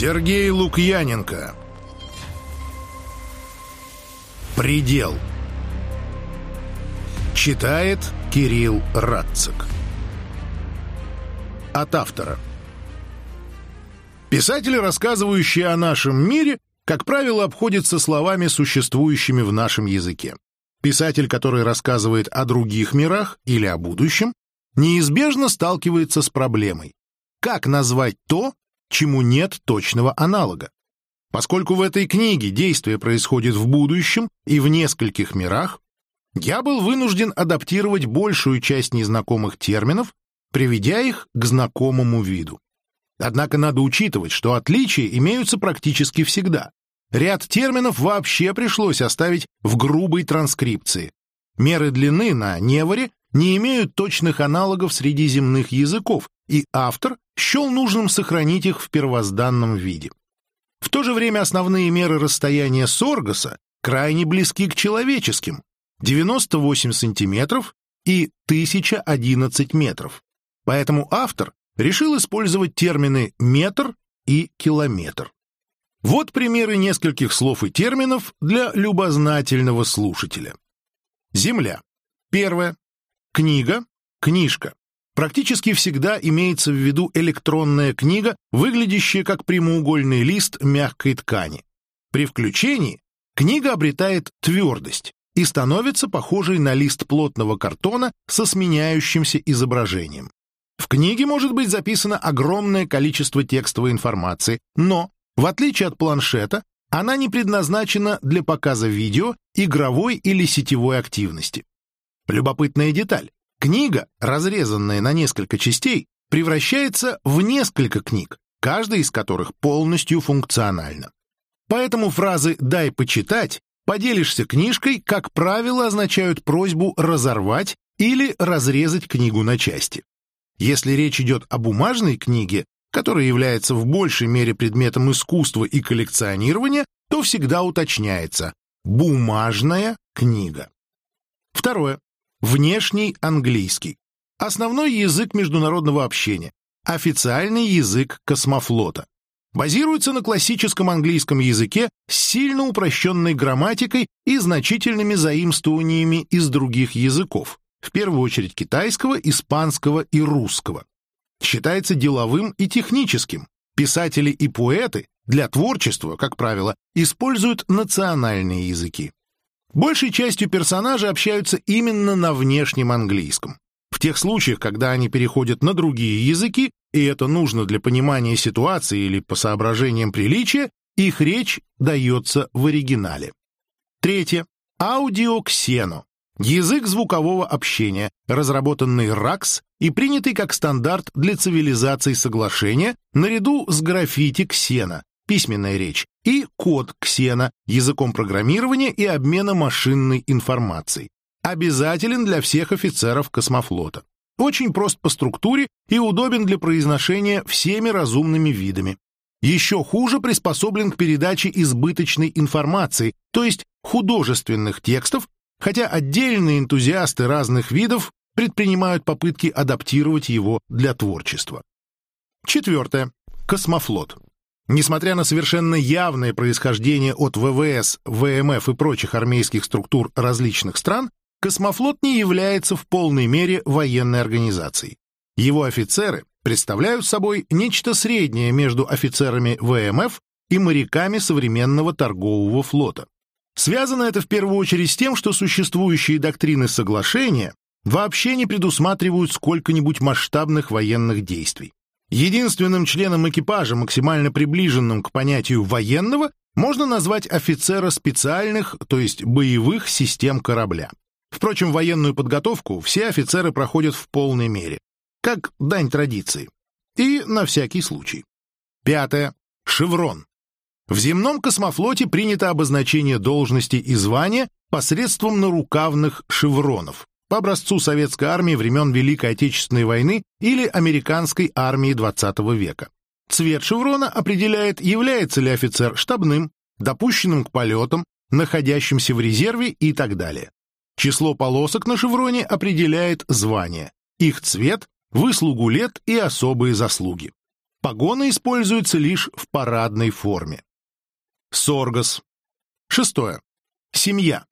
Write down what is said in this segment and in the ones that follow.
Сергей Лукьяненко Предел Читает Кирилл Радцик От автора Писатели, рассказывающие о нашем мире, как правило, обходятся словами, существующими в нашем языке. Писатель, который рассказывает о других мирах или о будущем, неизбежно сталкивается с проблемой. Как назвать то, чему нет точного аналога? Поскольку в этой книге действие происходит в будущем и в нескольких мирах, я был вынужден адаптировать большую часть незнакомых терминов, приведя их к знакомому виду. Однако надо учитывать, что отличия имеются практически всегда. Ряд терминов вообще пришлось оставить в грубой транскрипции. Меры длины на Неваре не имеют точных аналогов среди земных языков, и автор счел нужным сохранить их в первозданном виде. В то же время основные меры расстояния Соргаса крайне близки к человеческим – 98 сантиметров и 1011 метров. Поэтому автор решил использовать термины «метр» и «километр». Вот примеры нескольких слов и терминов для любознательного слушателя. Земля. Первое. Книга, книжка. Практически всегда имеется в виду электронная книга, выглядящая как прямоугольный лист мягкой ткани. При включении книга обретает твердость и становится похожей на лист плотного картона со сменяющимся изображением. В книге может быть записано огромное количество текстовой информации, но, в отличие от планшета, она не предназначена для показа видео, игровой или сетевой активности. Любопытная деталь. Книга, разрезанная на несколько частей, превращается в несколько книг, каждая из которых полностью функциональна. Поэтому фразы «дай почитать», «поделишься книжкой» как правило означают просьбу разорвать или разрезать книгу на части. Если речь идет о бумажной книге, которая является в большей мере предметом искусства и коллекционирования, то всегда уточняется «бумажная книга». Второе. Внешний английский. Основной язык международного общения. Официальный язык космофлота. Базируется на классическом английском языке с сильно упрощенной грамматикой и значительными заимствованиями из других языков, в первую очередь китайского, испанского и русского. Считается деловым и техническим. Писатели и поэты для творчества, как правило, используют национальные языки. Большей частью персонажи общаются именно на внешнем английском. В тех случаях, когда они переходят на другие языки, и это нужно для понимания ситуации или по соображениям приличия, их речь дается в оригинале. Третье. Аудиоксено. Язык звукового общения, разработанный RAX и принятый как стандарт для цивилизаций соглашения наряду с граффити ксена, письменная речь, и код Ксена языком программирования и обмена машинной информацией. Обязателен для всех офицеров космофлота. Очень прост по структуре и удобен для произношения всеми разумными видами. Еще хуже приспособлен к передаче избыточной информации, то есть художественных текстов, хотя отдельные энтузиасты разных видов предпринимают попытки адаптировать его для творчества. Четвертое. Космофлот. Несмотря на совершенно явное происхождение от ВВС, ВМФ и прочих армейских структур различных стран, космофлот не является в полной мере военной организацией. Его офицеры представляют собой нечто среднее между офицерами ВМФ и моряками современного торгового флота. Связано это в первую очередь с тем, что существующие доктрины соглашения вообще не предусматривают сколько-нибудь масштабных военных действий. Единственным членом экипажа, максимально приближенным к понятию военного, можно назвать офицера специальных, то есть боевых систем корабля. Впрочем, военную подготовку все офицеры проходят в полной мере, как дань традиции. И на всякий случай. Пятое. Шеврон. В земном космофлоте принято обозначение должности и звания посредством нарукавных шевронов по образцу советской армии времен Великой Отечественной войны или американской армии XX века. Цвет шеврона определяет, является ли офицер штабным, допущенным к полетам, находящимся в резерве и так далее. Число полосок на шевроне определяет звание, их цвет, выслугу лет и особые заслуги. Погоны используются лишь в парадной форме. Соргас. Шестое. Семья.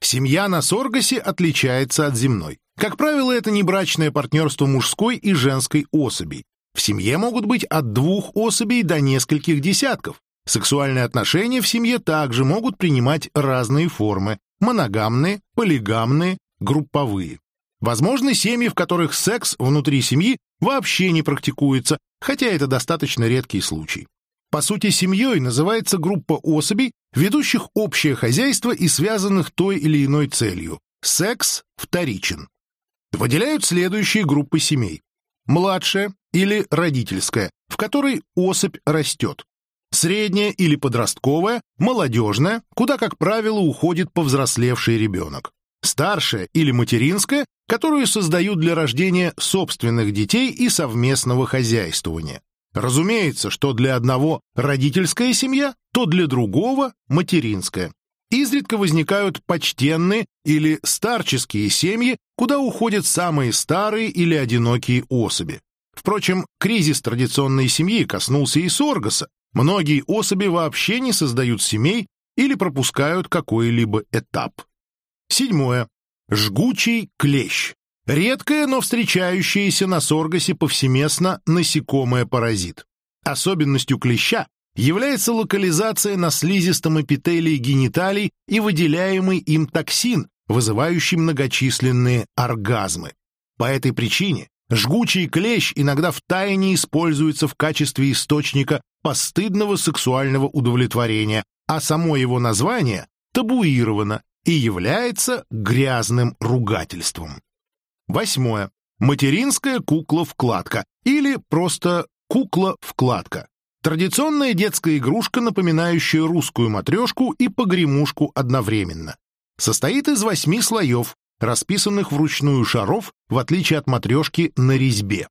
Семья на Соргасе отличается от земной. Как правило, это не брачное партнерство мужской и женской особей. В семье могут быть от двух особей до нескольких десятков. Сексуальные отношения в семье также могут принимать разные формы – моногамные, полигамные, групповые. Возможны семьи, в которых секс внутри семьи вообще не практикуется, хотя это достаточно редкий случай. По сути, семьей называется группа особей, ведущих общее хозяйство и связанных той или иной целью. Секс вторичен. Выделяют следующие группы семей. Младшая или родительская, в которой особь растет. Средняя или подростковая, молодежная, куда, как правило, уходит повзрослевший ребенок. Старшая или материнская, которую создают для рождения собственных детей и совместного хозяйствования. Разумеется, что для одного родительская семья, то для другого материнская. Изредка возникают почтенные или старческие семьи, куда уходят самые старые или одинокие особи. Впрочем, кризис традиционной семьи коснулся и Соргаса. Многие особи вообще не создают семей или пропускают какой-либо этап. Седьмое. Жгучий клещ. Редкое, но встречающееся на Соргасе повсеместно насекомое-паразит. Особенностью клеща является локализация на слизистом эпителии гениталий и выделяемый им токсин, вызывающий многочисленные оргазмы. По этой причине жгучий клещ иногда втайне используется в качестве источника постыдного сексуального удовлетворения, а само его название табуировано и является грязным ругательством. Восьмое. Материнская кукла-вкладка или просто кукла-вкладка. Традиционная детская игрушка, напоминающая русскую матрешку и погремушку одновременно. Состоит из восьми слоев, расписанных вручную шаров, в отличие от матрешки на резьбе.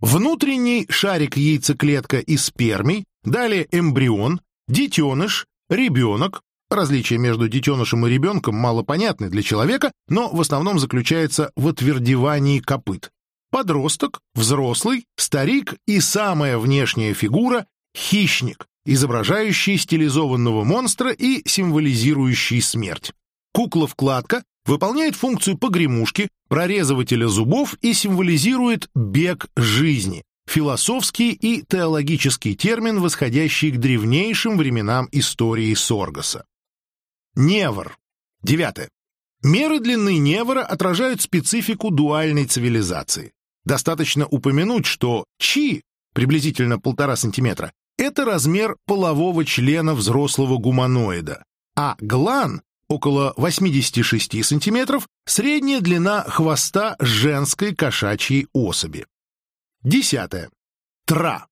Внутренний шарик яйцеклетка из спермий, далее эмбрион, детеныш, ребенок, Различие между детенышем и ребенком мало понятны для человека, но в основном заключается в отвердевании копыт. Подросток, взрослый, старик и самая внешняя фигура – хищник, изображающий стилизованного монстра и символизирующий смерть. Кукла-вкладка выполняет функцию погремушки, прорезывателя зубов и символизирует бег жизни, философский и теологический термин, восходящий к древнейшим временам истории Соргаса. Невр. Девятое. Меры длины Невра отражают специфику дуальной цивилизации. Достаточно упомянуть, что чи, приблизительно полтора сантиметра, это размер полового члена взрослого гуманоида, а глан, около 86 сантиметров, средняя длина хвоста женской кошачьей особи. Десятое. Тра.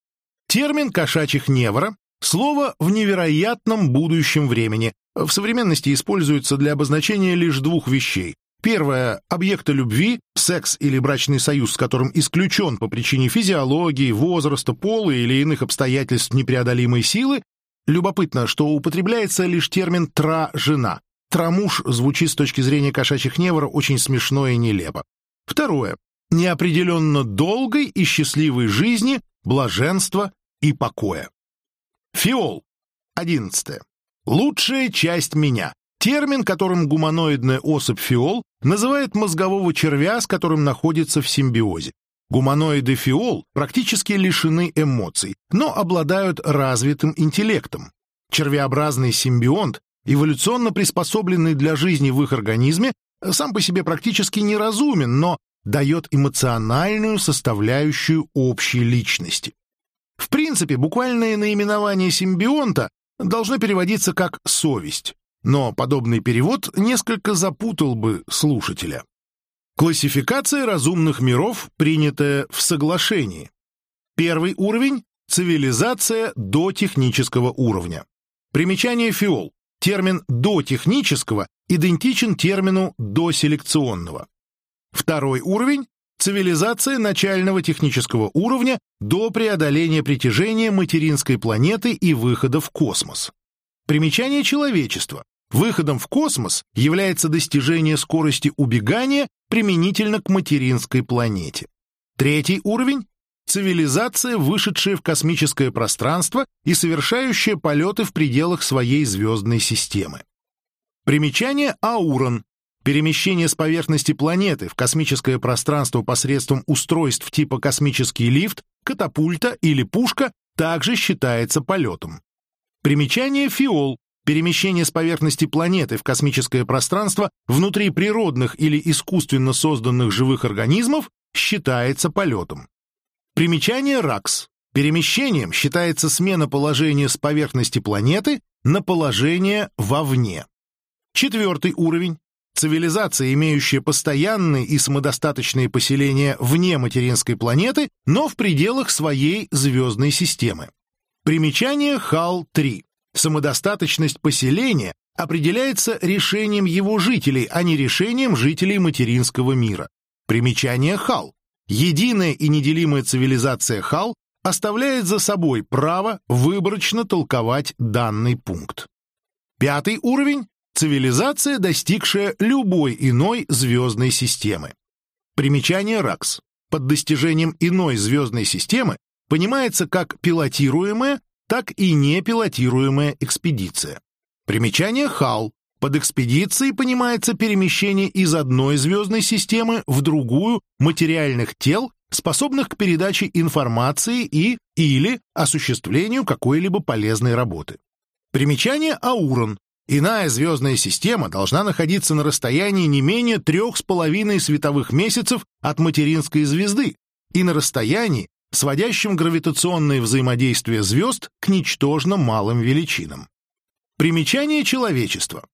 Термин кошачьих невра Слово в невероятном будущем времени. В современности используется для обозначения лишь двух вещей. Первое – объекта любви, секс или брачный союз, с которым исключен по причине физиологии, возраста, пола или иных обстоятельств непреодолимой силы. Любопытно, что употребляется лишь термин «тра-жена». «Трамуж» звучит с точки зрения кошачьих невр очень смешно и нелепо. Второе – неопределенно долгой и счастливой жизни, блаженства и покоя. Фиол. Одиннадцатое. Лучшая часть меня. Термин, которым гуманоидная особь фиол называет мозгового червя, с которым находится в симбиозе. Гуманоиды фиол практически лишены эмоций, но обладают развитым интеллектом. Червеобразный симбионт, эволюционно приспособленный для жизни в их организме, сам по себе практически неразумен, но дает эмоциональную составляющую общей личности. В принципе, буквальное наименование симбионта должно переводиться как «совесть», но подобный перевод несколько запутал бы слушателя. Классификация разумных миров, принятая в соглашении. Первый уровень – цивилизация до технического уровня. Примечание фиол. Термин «до технического» идентичен термину «до селекционного». Второй уровень Цивилизация начального технического уровня до преодоления притяжения материнской планеты и выхода в космос. Примечание человечества. Выходом в космос является достижение скорости убегания применительно к материнской планете. Третий уровень цивилизация, вышедшая в космическое пространство и совершающая полеты в пределах своей звездной системы. Примечание Аурон. Перемещение с поверхности планеты в космическое пространство посредством устройств типа космический лифт, катапульта или пушка также считается полетом. Примечание Фиол. Перемещение с поверхности планеты в космическое пространство внутри природных или искусственно созданных живых организмов считается полетом. Примечание РАКС. Перемещением считается смена положения с поверхности планеты на положение вовне. Четвертый уровень. Цивилизация, имеющая постоянные и самодостаточные поселения вне материнской планеты, но в пределах своей звездной системы. Примечание ХАЛ-3. Самодостаточность поселения определяется решением его жителей, а не решением жителей материнского мира. Примечание ХАЛ. Единая и неделимая цивилизация ХАЛ оставляет за собой право выборочно толковать данный пункт. Пятый уровень – цивилизация, достигшая любой иной звездной системы. Примечание РАКС. Под достижением иной звездной системы понимается как пилотируемая, так и непилотируемая экспедиция. Примечание ХАЛ. Под экспедицией понимается перемещение из одной звездной системы в другую материальных тел, способных к передаче информации и или осуществлению какой-либо полезной работы. Примечание Аурон. Иная звездная система должна находиться на расстоянии не менее трех с половиной световых месяцев от материнской звезды и на расстоянии, сводящим гравитационное взаимодействие звезд к ничтожно малым величинам. Примечание человечества.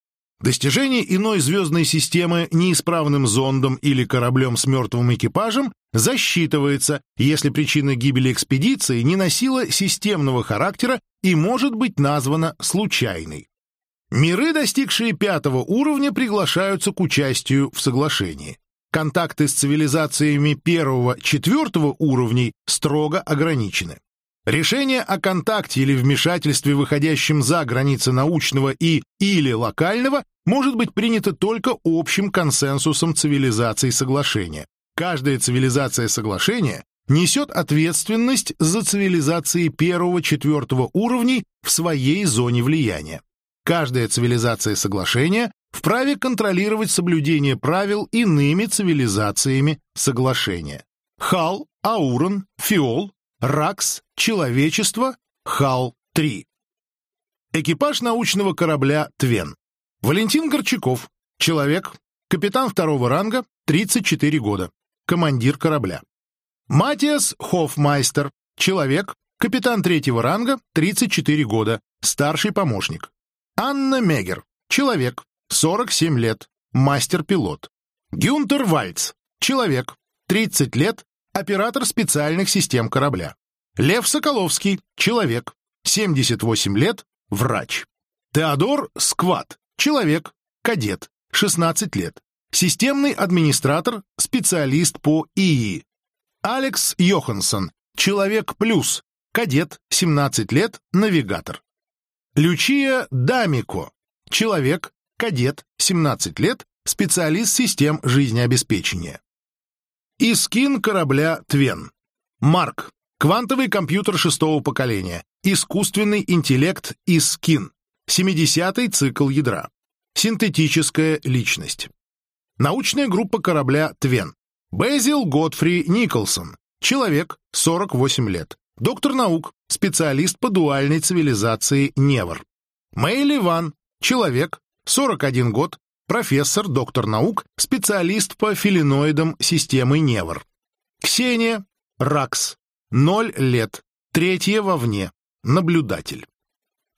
Достижение иной звездной системы неисправным зондом или кораблем с мертвым экипажем засчитывается, если причина гибели экспедиции не носила системного характера и может быть названа случайной. Миры, достигшие пятого уровня, приглашаются к участию в соглашении. Контакты с цивилизациями первого-четвертого уровней строго ограничены. Решение о контакте или вмешательстве, выходящем за границы научного и или локального, может быть принято только общим консенсусом цивилизаций соглашения. Каждая цивилизация соглашения несет ответственность за цивилизации первого-четвертого уровней в своей зоне влияния. Каждая цивилизация соглашения вправе контролировать соблюдение правил иными цивилизациями соглашения. Хал, Аурон, Фиол, Ракс, Человечество, Хал-3. Экипаж научного корабля «Твен». Валентин Горчаков, человек, капитан второго ранга, 34 года, командир корабля. Матиас Хофмайстер, человек, капитан третьего ранга, 34 года, старший помощник. Анна Мегер, человек, 47 лет, мастер-пилот. Гюнтер Вальц, человек, 30 лет, оператор специальных систем корабля. Лев Соколовский, человек, 78 лет, врач. Теодор Скват, человек, кадет, 16 лет, системный администратор, специалист по ИИ. Алекс Йоханссон, человек плюс, кадет, 17 лет, навигатор. Лючия Дамико, человек, кадет, 17 лет, специалист систем жизнеобеспечения. Искин корабля Твен. Марк. Квантовый компьютер шестого поколения. Искусственный интеллект Искин. 70-й цикл ядра. Синтетическая личность. Научная группа корабля Твен. Безил Годфри Николсон. Человек, 48 лет. Доктор наук, специалист по дуальной цивилизации Невр. Мэйли Ван. Человек, 41 год, профессор, доктор наук, специалист по филиноидам системы Невр. Ксения, Ракс, 0 лет, третья вовне, наблюдатель.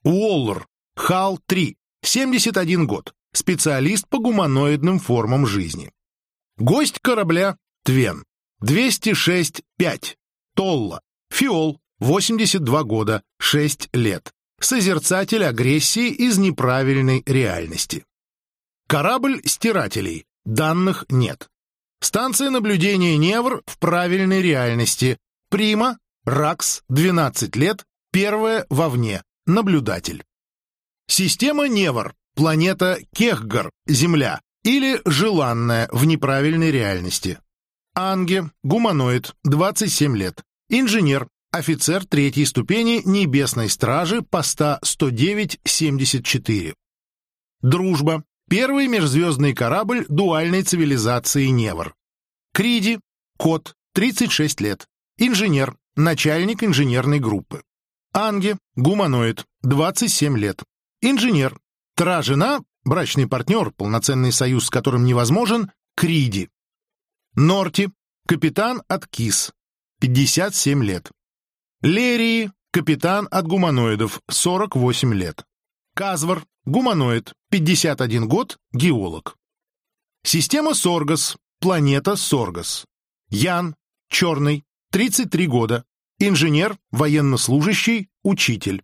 Уоллер, Хал-3, 71 год, специалист по гуманоидным формам жизни. Гость корабля Твен, 206-5, Толла, Фиол, 82 года, 6 лет, созерцатель агрессии из неправильной реальности. Корабль стирателей. Данных нет. Станция наблюдения Невр в правильной реальности. Прима, Ракс, 12 лет, первая вовне, наблюдатель. Система Невр, планета Кехгар, Земля, или желанная в неправильной реальности. Анге, гуманоид, 27 лет, Инженер, офицер третьей ступени Небесной Стражи, поста 109-74. Дружба, первый межзвездный корабль дуальной цивилизации Невр. Криди, код, 36 лет. Инженер, начальник инженерной группы. Анге, гуманоид, 27 лет. Инженер, Тра-жена, брачный партнер, полноценный союз с которым невозможен, Криди. Норти, капитан от КИС, 57 лет. Лерии, капитан от гуманоидов, 48 лет. Казвар, гуманоид, 51 год, геолог. Система Соргас, планета Соргас. Ян, черный, 33 года, инженер, военнослужащий, учитель.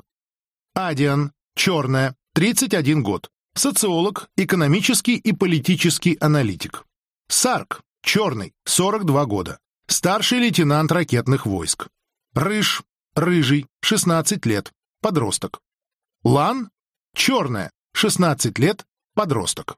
Адиан, черная, 31 год, социолог, экономический и политический аналитик. Сарк, черный, 42 года, старший лейтенант ракетных войск. Рыж, рыжий, 16 лет, подросток. Лан, черная, 16 лет, подросток.